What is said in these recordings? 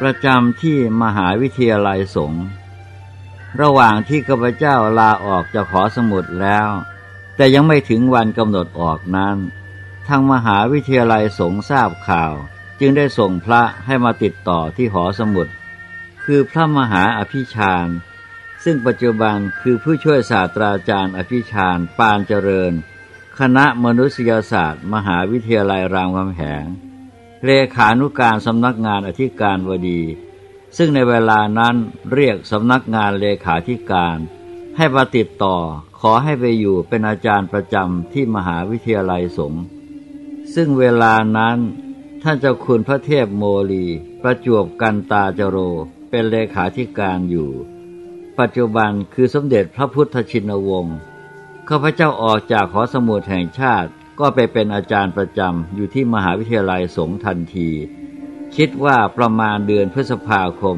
ประจำที่มหาวิทยาลัยสงฆ์ระหว่างที่ข้าพเจ้าลาออกจากขอสมุดแล้ว แต่ยังไม่ถึงวันกำหนดออกนั้น ทางมหาวิทยาลัยสงฆ์ทราบข่าว จึงได้ส่งพระให้มาติดต่อที่หอสมุด คือพระมหาอภิชาญ ซึ่งปัจจุบันคือผู้ช่วยศาสตราจารย์อภิชาญปานเจริญ คณะมนุษยศาสตร์ มหาวิทยาลัยรามคำแหง เลขานุการสำนักงานอธิการบดี ซึ่งในเวลานั้นเรียกสำนักงานเลขาธิการ ให้มาติดต่อขอให้ไปอยู่เป็นอาจารย์ประจำที่มหาวิทยาลัยสงฆ์ซึ่งเวลานั้นท่านเจ้าคุณพระเทพโมลี ประจวบกันตาจโร เป็นเลขาธิการอยู่ ปัจจุบันคือสมเด็จพระพุทธชินวงศ์ข้าพเจ้าออกจากหอสมุดแห่งชาติ ก็ไปเป็นอาจารย์ประจำอยู่ที่มหาวิทยาลัยสงทันที คิดว่าประมาณเดือนพฤษภาคม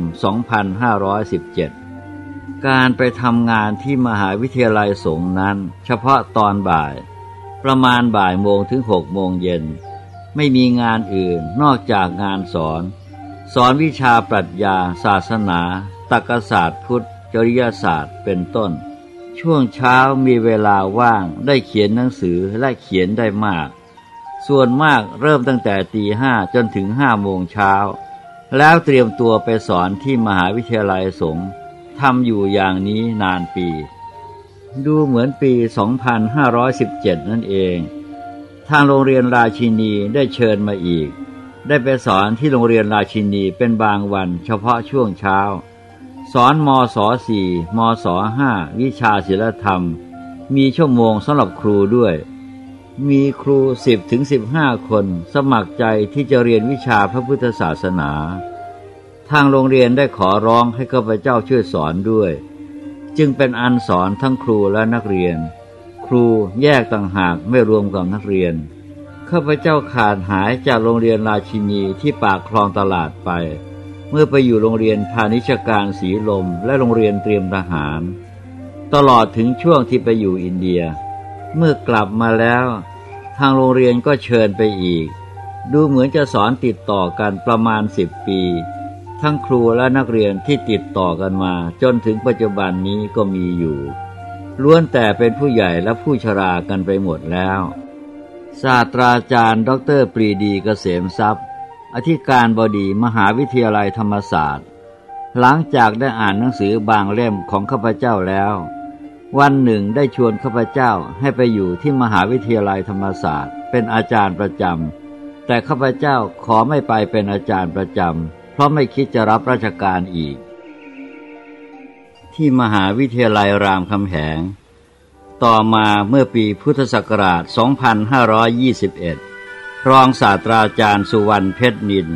2517 การไปทำงานที่มหาวิทยาลัยสงนั้น เฉพาะตอนบ่าย ประมาณบ่ายโมงถึงหกโมงเย็น ไม่มีงานอื่นนอกจากงานสอน สอนวิชาปรัชญา ศาสนาตรรกศาสตร์พุทธ จริยศาสตร์เป็นต้น ช่วงเช้ามีเวลาว่างได้เขียนหนังสือและเขียนได้มาก ส่วนมากเริ่มตั้งแต่ตีห้าจนถึงห้าโมงเช้า แล้วเตรียมตัวไปสอนที่มหาวิทยาลัยสงฆ์ทำอยู่อย่างนี้นานปี ดูเหมือนปี 2517 นั่นเอง ทางโรงเรียนราชินีได้เชิญมาอีก ได้ไปสอนที่โรงเรียนราชินีเป็นบางวันเฉพาะช่วงเช้า สอนมศสี่มศห้าวิชาศิลธรรม มีชั่วโมงสำหรับครูด้วย มีครูสิบถึงสิบห้าคนสมัครใจที่จะเรียนวิชาพระพุทธศาสนา ทางโรงเรียนได้ขอร้องให้ข้าพเจ้าช่วยสอนด้วย จึงเป็นอันสอนทั้งครูและนักเรียน ครูแยกต่างหากไม่รวมกับนักเรียนข้าพเจ้าขาดหายจากโรงเรียนราชินีที่ปากคลองตลาดไป เมื่อไปอยู่โรงเรียนพาณิชการสีลมและโรงเรียนเตรียมทหาร ตลอดถึงช่วงที่ไปอยู่อินเดีย เมื่อกลับมาแล้ว ทางโรงเรียนก็เชิญไปอีก ดูเหมือนจะสอนติดต่อกันประมาณสิบปี ทั้งครูและนักเรียนที่ติดต่อกันมา จนถึงปัจจุบันนี้ก็มีอยู่ ล้วนแต่เป็นผู้ใหญ่และผู้ชรากันไปหมดแล้ว ศาสตราจารย์ ดรปรีดีเกษมทรัพย์ อธิการบดีมหาวิทยาลัยธรรมศาสตร์ หลังจากได้อ่านหนังสือบางเล่มของข้าพเจ้าแล้ว วันหนึ่งได้ชวนข้าพเจ้าให้ไปอยู่ที่มหาวิทยาลัยธรรมศาสตร์ เป็นอาจารย์ประจำแต่ข้าพเจ้าขอไม่ไปเป็นอาจารย์ประจำเพราะไม่คิดจะรับราชการอีก ที่มหาวิทยาลัยรามคำแหง ต่อมาเมื่อปีพุทธศักราช 2521 รองศาสตราจารย์สุวรรณเพชรนิน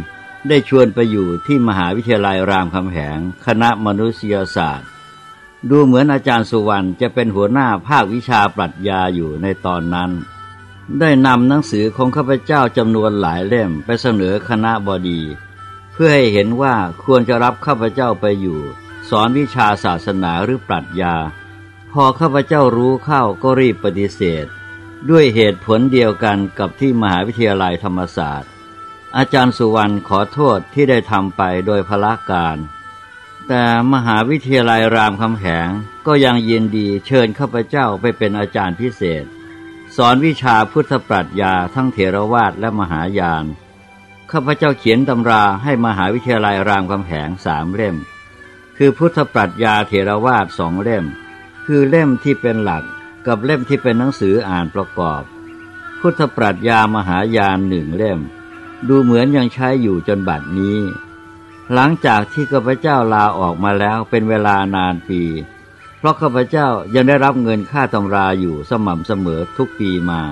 ได้ชวนไปอยู่ที่มหาวิทยาลัยรามคำแหง คณะมนุษยศาสตร์ ดูเหมือนอาจารย์สุวรรณจะเป็นหัวหน้าภาควิชาปรัชญาอยู่ในตอนนั้น ได้นำหนังสือของข้าพเจ้าจำนวนหลายเล่มไปเสนอคณะบดี เพื่อให้เห็นว่าควรจะรับข้าพเจ้าไปอยู่ สอนวิชาศาสนาหรือปรัชญา พอข้าพเจ้ารู้เข้าก็รีบปฏิเสธ ด้วยเหตุผลเดียวกันกับที่มหาวิทยาลัยธรรมศาสตร์ อาจารย์สุวรรณขอโทษที่ได้ทำไปโดยพละการ แต่มหาวิทยาลัยรามคำแหงก็ยังยินดีเชิญข้าพเจ้าไปเป็นอาจารย์พิเศษ สอนวิชาพุทธปรัชญาทั้งเถรวาทและมหายานข้าพเจ้าเขียนตำราให้มหาวิทยาลัยรามคำแหงสามเล่ม คือพุทธปรัชญาเถรวาทสองเล่ม คือเล่มที่เป็นหลัก กับเล่มที่เป็นหนังสืออ่านประกอบ พุทธปรัชญามหายานหนึ่งเล่ม ดูเหมือนยังใช้อยู่จนบัดนี้ หลังจากที่ข้าพเจ้าลาออกมาแล้วเป็นเวลานานปี เพราะข้าพเจ้ายังได้รับเงินค่าตำราอยู่สม่ำเสมอทุกปีมา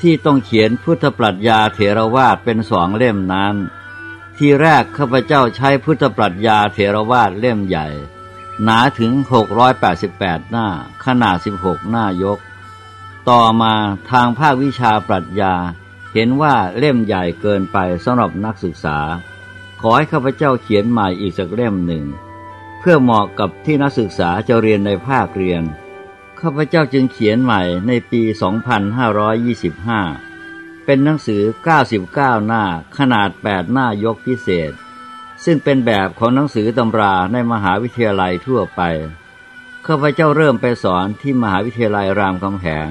ที่ต้องเขียนพุทธปรัชญาเถรวาทเป็นสองเล่มนั้น ที่แรกข้าพเจ้าใช้พุทธปรัชญาเถรวาทเล่มใหญ่ หนาถึง 688 หน้า ขนาด 16 หน้ายก ต่อมาทางภาควิชาปรัชญา เห็นว่าเล่มใหญ่เกินไปสำหรับนักศึกษา ขอให้ข้าพเจ้าเขียนใหม่อีกสักเล่มหนึ่ง เพื่อเหมาะกับที่นักศึกษาจะเรียนในภาคเรียน ข้าพเจ้าจึงเขียนใหม่ในปี 2525 เป็นหนังสือ 99 หน้า ขนาด 8 หน้ายกพิเศษ ซึ่งเป็นแบบของหนังสือตำราในมหาวิทยาลัยทั่วไป ข้าพเจ้าเริ่มไปสอนที่มหาวิทยาลัยรามคำแหง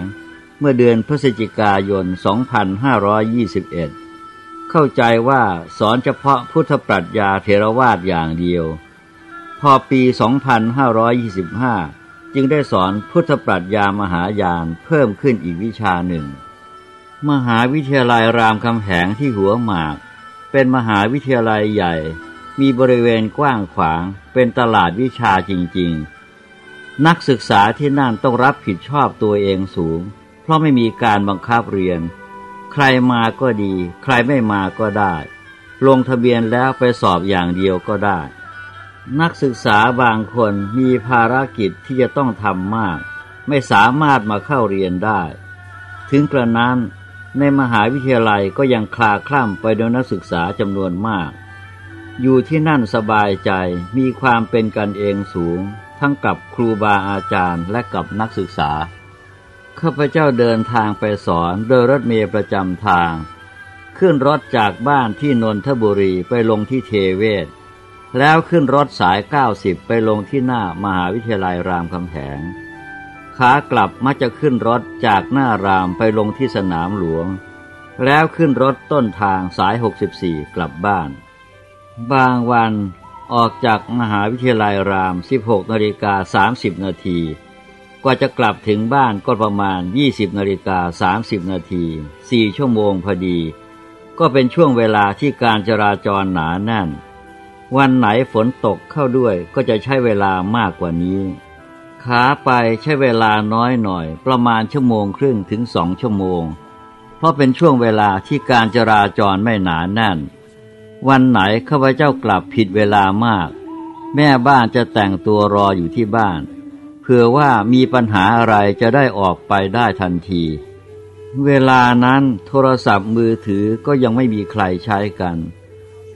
เมื่อเดือนพฤศจิกายน 2521 เข้าใจว่าสอนเฉพาะพุทธปรัชญาเทรวาสอย่างเดียว พอปี 2525 จึงได้สอนพุทธปรัชญามหายานเพิ่มขึ้นอีกวิชาหนึ่ง มหาวิทยาลัยรามคำแหงที่หัวหมาก เป็นมหาวิทยาลัยใหญ่ มีบริเวณกว้างขวาง เป็นตลาดวิชาจริง ๆ นักศึกษาที่นั่นต้องรับผิดชอบตัวเองสูง เพราะไม่มีการบังคับเรียน ใครมาก็ดี ใครไม่มาก็ได้ ลงทะเบียนแล้วไปสอบอย่างเดียวก็ได้ นักศึกษาบางคนมีภารกิจที่จะต้องทำมาก ไม่สามารถมาเข้าเรียนได้ ถึงกระนั้นในมหาวิทยาลัยก็ยังคลาคล่ำไปด้วยนักศึกษาจำนวนมาก อยู่ที่นั่นสบายใจมีความเป็นกันเองสูง ทั้งกับครูบาอาจารย์และกับนักศึกษาข้าพเจ้าเดินทางไปสอนโดยรถเมล์ประจำทาง ขึ้นรถจากบ้านที่นนทบุรีไปลงที่เทเวศ แล้วขึ้นรถสาย 90 ไปลงที่หน้ามหาวิทยาลัยรามคำแหงขากลับมักจะขึ้นรถจากหน้ารามไปลงที่สนามหลวง แล้วขึ้นรถต้นทางสาย 64 กลับบ้าน บางวันออกจากมหาวิทยาลัยราม 16นาฬิกา30นาทีกว่าจะกลับถึงบ้านก็ประมาณ 20นาฬิกา30นาที4ชั่วโมงพอดี ก็เป็นช่วงเวลาที่การจราจรหนาแน่น วันไหนฝนตกเข้าด้วยก็จะใช้เวลามากกว่านี้ ขาไปใช้เวลาน้อยหน่อย ประมาณชั่วโมงครึ่งถึงสองชั่วโมง เพราะเป็นช่วงเวลาที่การจราจรไม่หนาแน่น วันไหนข้าพเจ้ากลับผิดเวลามาก แม่บ้านจะแต่งตัวรออยู่ที่บ้านเผื่อว่ามีปัญหาอะไรจะได้ออกไปได้ทันที เวลานั้นโทรศัพท์มือถือก็ยังไม่มีใครใช้กัน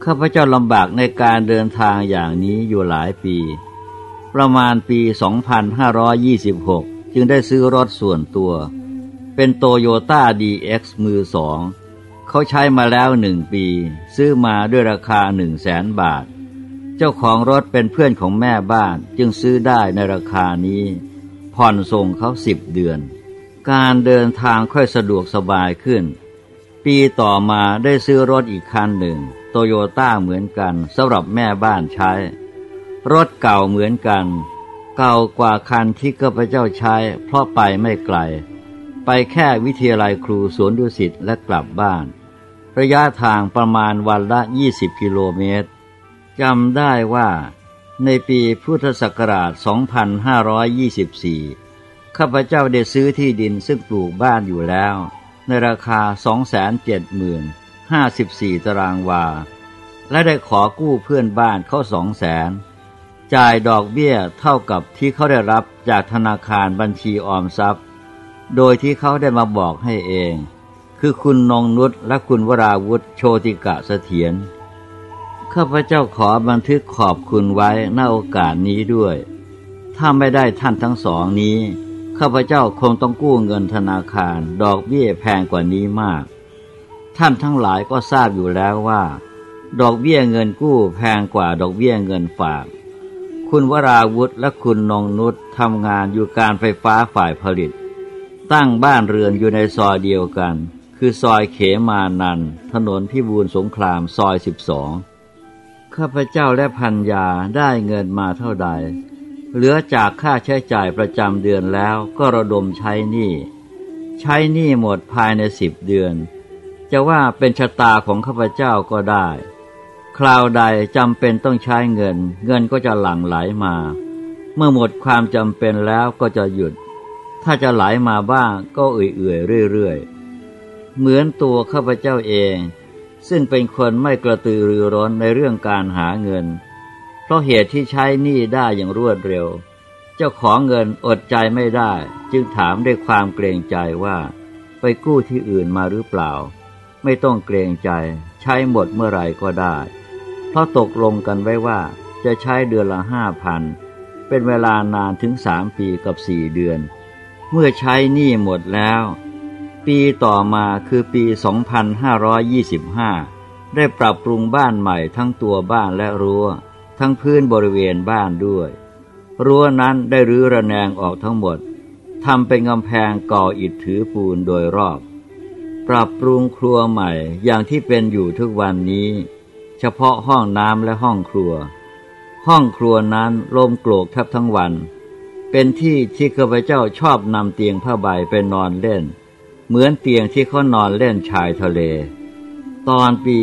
ข้าพเจ้าลำบากในการเดินทางอย่างนี้อยู่หลายปี ประมาณปี 2526 จึงได้ซื้อรถส่วนตัว เป็นโตโยต้าดีเอ็กซ์มือสอง เขาใช้มาแล้วหนึ่งปี ซื้อมาด้วยราคาหนึ่งแสนบาท เจ้าของรถเป็นเพื่อนของแม่บ้านจึงซื้อได้ในราคานี้ ผ่อนส่งเขาสิบเดือน การเดินทางค่อยสะดวกสบายขึ้น ปีต่อมาได้ซื้อรถอีกคันหนึ่งโตโยต้าเหมือนกันสำหรับแม่บ้านใช้ รถเก่าเหมือนกัน เก่ากว่าคันที่ข้าพเจ้าใช้เพราะไปไม่ไกลไปแค่วิทยาลัยครูสวนดุสิตและกลับบ้าน ระยะทางประมาณวันละ 20 กิโลเมตรจำได้ว่าในปีพุทธศักราช 2524 ข้าพเจ้าได้ซื้อที่ดินซึ่งปลูกบ้านอยู่แล้ว ในราคา 270,054 ตารางวา และได้ขอกู้เพื่อนบ้านเข้าสองแสนจ่ายดอกเบี้ยเท่ากับที่เขาได้รับจากธนาคารบัญชีออมทรัพย์ โดยที่เขาได้มาบอกให้เอง คือคุณนงนุษและคุณวราวุธโชติกะเสถียรข้าพเจ้าขอบันทึกขอบคุณไว้ณโอกาสนี้ด้วย ถ้าไม่ได้ท่านทั้งสองนี้ ข้าพเจ้าคงต้องกู้เงินธนาคาร ดอกเบี้ยแพงกว่านี้มาก ท่านทั้งหลายก็ทราบอยู่แล้วว่า ดอกเบี้ยเงินกู้แพงกว่าดอกเบี้ยเงินฝาก คุณวราวุธและคุณนงนุชทำงานอยู่การไฟฟ้าฝ่ายผลิต ตั้งบ้านเรือนอยู่ในซอยเดียวกัน คือซอยเขมานัน ถนนพิบูลสงครามซอยสิบสองข้าพเจ้าและพันยาได้เงินมาเท่าใด เหลือจากค่าใช้จ่ายประจำเดือนแล้วก็ระดมใช้หนี้ ใช้หนี้หมดภายในสิบเดือน จะว่าเป็นชะตาของข้าพเจ้าก็ได้ คราวใดจำเป็นต้องใช้เงิน เงินก็จะหลั่งไหลมา เมื่อหมดความจำเป็นแล้วก็จะหยุด ถ้าจะไหลามาบ้างก็เอื่อยๆเรื่อยๆ เหมือนตัวข้าพเจ้าเอง ซึ่งเป็นคนไม่กระตือรือร้นในเรื่องการหาเงิน เพราะเหตุที่ใช้หนี้ได้อย่างรวดเร็ว เจ้าของเงินอดใจไม่ได้ จึงถามด้วยความเกรงใจว่า ไปกู้ที่อื่นมาหรือเปล่า ไม่ต้องเกรงใจ ใช้หมดเมื่อไรก็ได้ เพราะตกลงกันไว้ว่าจะใช้เดือนละห้าพันเป็นเวลานานถึงสามปีกับสี่เดือน เมื่อใช้หนี้หมดแล้ว ปีต่อมาคือปี 2525 ได้ปรับปรุงบ้านใหม่ทั้งตัวบ้านและรั้ว ทั้งพื้นบริเวณบ้านด้วย รั้วนั้นได้รื้อระแนงออกทั้งหมดทำเป็นกำแพงก่ออิฐถือปูนโดยรอบ ปรับปรุงครัวใหม่อย่างที่เป็นอยู่ทุกวันนี้ เฉพาะห้องน้ำและห้องครัว ห้องครัวนั้นลมโกรกแทบทั้งวัน เป็นที่ที่ข้าพเจ้าชอบนำเตียงผ้าใบไปนอนเล่น เหมือนเตียงที่เขานอนเล่นชายทะเล ตอนปี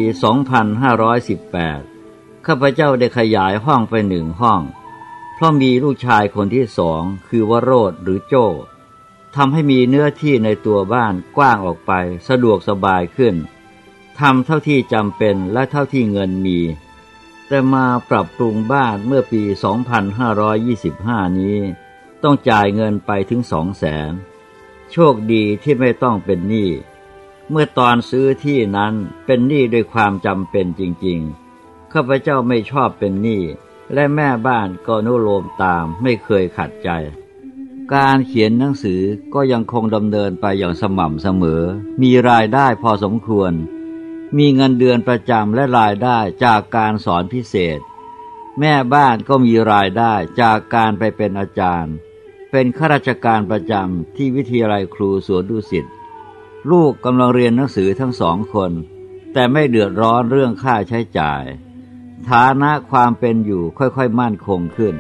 2518 ข้าพเจ้าได้ขยายห้องไปหนึ่งห้อง เพราะมีลูกชายคนที่สองคือวโรธหรือโจ้ทำให้มีเนื้อที่ในตัวบ้านกว้างออกไปสะดวกสบายขึ้นทำเท่าที่จำเป็นและเท่าที่เงินมี แต่มาปรับปรุงบ้านเมื่อปี 2525 นี้ ต้องจ่ายเงินไปถึงสองแสน โชคดีที่ไม่ต้องเป็นหนี้ เมื่อตอนซื้อที่นั้นเป็นหนี้ด้วยความจำเป็นจริงๆ ข้าพเจ้าไม่ชอบเป็นหนี้ และแม่บ้านก็นุโลมตามไม่เคยขัดใจ การเขียนหนังสือก็ยังคงดำเนินไปอย่างสม่ำเสมอ มีรายได้พอสมควร มีเงินเดือนประจำและรายได้จากการสอนพิเศษ แม่บ้านก็มีรายได้จากการไปเป็นอาจารย์ เป็นข้าราชการประจำที่วิทยาลัยครูสวนดุสิตลูกกำลังเรียนหนังสือทั้งสองคน แต่ไม่เดือดร้อนเรื่องค่าใช้จ่าย ฐานะความเป็นอยู่ค่อยๆมั่นคงขึ้น